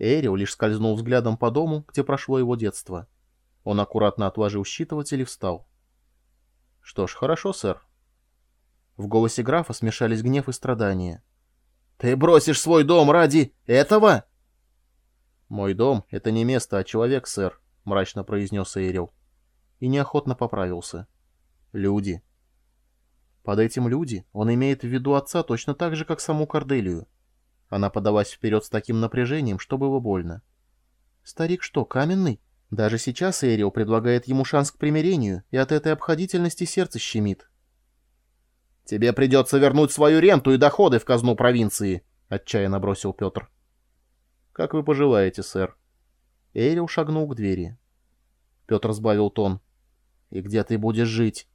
Эрио лишь скользнул взглядом по дому, где прошло его детство. Он аккуратно отложил считыватель и встал. «Что ж, хорошо, сэр». В голосе графа смешались гнев и страдания. «Ты бросишь свой дом ради этого?» «Мой дом — это не место, а человек, сэр», — мрачно произнес Эйрил. И неохотно поправился. «Люди». Под этим «люди» он имеет в виду отца точно так же, как саму Корделию. Она подалась вперед с таким напряжением, что было больно. «Старик что, каменный?» Даже сейчас Эрио предлагает ему шанс к примирению, и от этой обходительности сердце щемит. «Тебе придется вернуть свою ренту и доходы в казну провинции», — отчаянно бросил Петр. «Как вы пожелаете, сэр». Эрио шагнул к двери. Петр сбавил тон. «И где ты будешь жить?»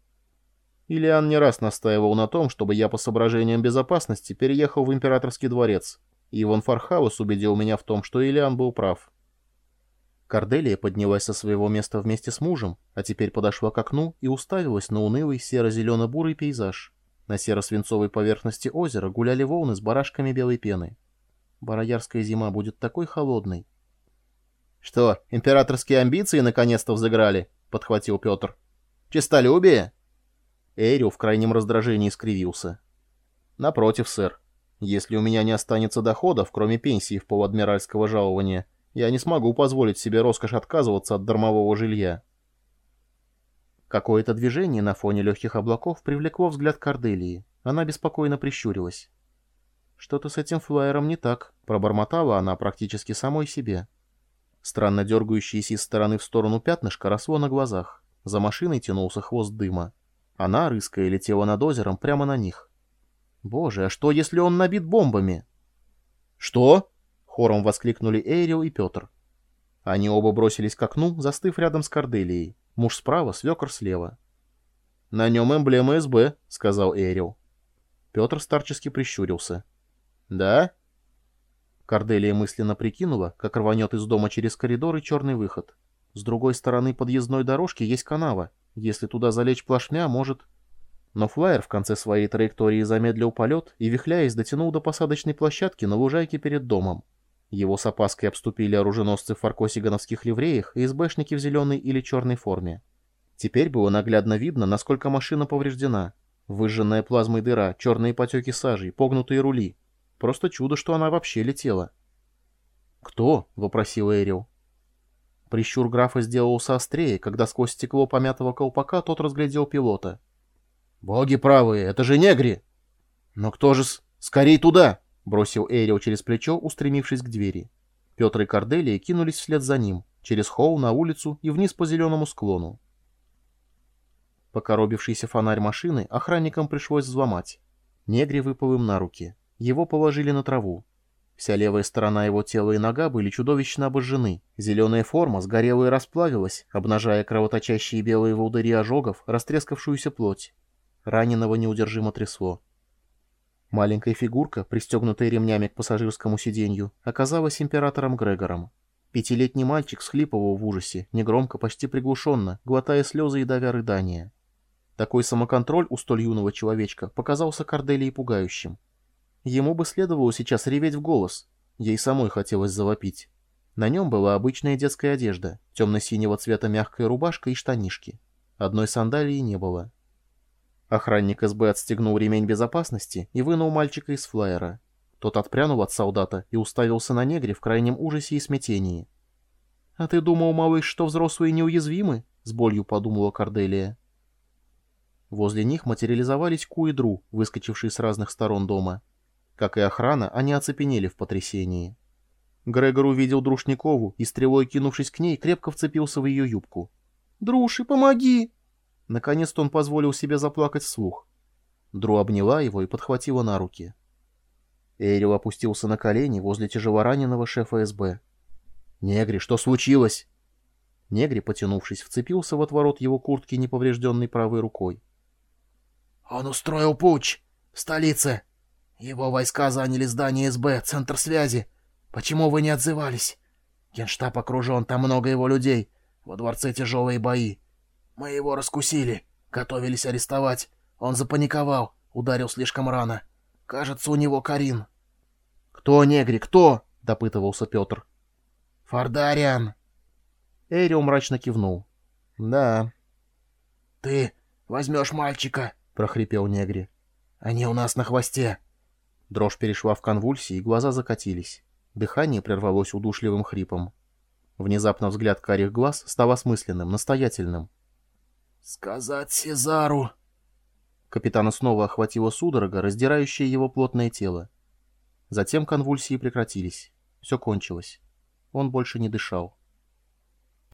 Ильян не раз настаивал на том, чтобы я по соображениям безопасности переехал в императорский дворец, Иван Фархаус убедил меня в том, что Ильян был прав. Корделия поднялась со своего места вместе с мужем, а теперь подошла к окну и уставилась на унылый серо-зелено-бурый пейзаж. На серо-свинцовой поверхности озера гуляли волны с барашками белой пены. Бароярская зима будет такой холодной. — Что, императорские амбиции наконец-то взыграли? — подхватил Петр. — Чистолюбие? Эйрил в крайнем раздражении скривился. — Напротив, сэр. Если у меня не останется доходов, кроме пенсии в поладмиральского жалования, — я не смогу позволить себе роскошь отказываться от дармового жилья. Какое-то движение на фоне легких облаков привлекло взгляд Корделии. Она беспокойно прищурилась. «Что-то с этим флайером не так», — пробормотала она практически самой себе. Странно дергающееся из стороны в сторону пятнышко росло на глазах. За машиной тянулся хвост дыма. Она, рыская, летела над озером прямо на них. «Боже, а что, если он набит бомбами?» «Что?» Хором воскликнули Эйрил и Петр. Они оба бросились к окну, застыв рядом с Корделией. Муж справа, свекор слева. «На нем эмблема СБ», — сказал Эйрил. Петр старчески прищурился. «Да?» Корделия мысленно прикинула, как рванет из дома через коридор и черный выход. С другой стороны подъездной дорожки есть канава. Если туда залечь плашмя, может... Но флайер в конце своей траектории замедлил полет и, вихляясь, дотянул до посадочной площадки на лужайке перед домом. Его с опаской обступили оруженосцы в фаркосигановских ливреях и СБшники в зеленой или черной форме. Теперь было наглядно видно, насколько машина повреждена. Выжженная плазмой дыра, черные потеки сажи, погнутые рули. Просто чудо, что она вообще летела. «Кто?» — вопросил Эрил. Прищур графа сделался острее, когда сквозь стекло помятого колпака тот разглядел пилота. «Боги правые, это же негри!» «Но кто же с... Скорей туда!» — бросил Эрио через плечо, устремившись к двери. Петр и Корделия кинулись вслед за ним, через холл на улицу и вниз по зеленому склону. Покоробившийся фонарь машины охранникам пришлось взломать. Негри выпал им на руки. Его положили на траву. Вся левая сторона его тела и нога были чудовищно обожжены. Зеленая форма сгорела и расплавилась, обнажая кровоточащие белые волдыри ожогов, растрескавшуюся плоть. Раненого неудержимо трясло. Маленькая фигурка, пристегнутая ремнями к пассажирскому сиденью, оказалась императором Грегором. Пятилетний мальчик схлипывал в ужасе, негромко, почти приглушенно, глотая слезы и давя рыдания. Такой самоконтроль у столь юного человечка показался Корделии пугающим. Ему бы следовало сейчас реветь в голос. Ей самой хотелось завопить. На нем была обычная детская одежда, темно-синего цвета мягкая рубашка и штанишки. Одной сандалии не было. Охранник СБ отстегнул ремень безопасности и вынул мальчика из флайера. Тот отпрянул от солдата и уставился на негре в крайнем ужасе и смятении. «А ты думал, малыш, что взрослые неуязвимы?» — с болью подумала Корделия. Возле них материализовались Ку и Дру, выскочившие с разных сторон дома. Как и охрана, они оцепенели в потрясении. Грегор увидел Друшникову и, стрелой кинувшись к ней, крепко вцепился в ее юбку. «Друши, помоги!» Наконец-то он позволил себе заплакать вслух. Дру обняла его и подхватила на руки. Эйрил опустился на колени возле тяжелораненого шефа СБ. «Негри, что случилось?» Негри, потянувшись, вцепился в отворот его куртки неповрежденной правой рукой. «Он устроил путь! В столице! Его войска заняли здание СБ, центр связи. Почему вы не отзывались? Генштаб окружен, там много его людей. Во дворце тяжелые бои. Мы его раскусили, готовились арестовать. Он запаниковал, ударил слишком рано. Кажется, у него Карин. — Кто, негри, кто? — допытывался Петр. Фардариан!» Эйрио мрачно кивнул. «Да». «Ты возьмешь мальчика», — прохрипел Негри. «Они у нас на хвосте». Дрожь перешла в конвульсии, и глаза закатились. Дыхание прервалось удушливым хрипом. Внезапно взгляд карих глаз стал осмысленным, настоятельным. «Сказать Сезару!» Капитана снова охватила судорога, раздирающая его плотное тело. Затем конвульсии прекратились. Все кончилось. Он больше не дышал.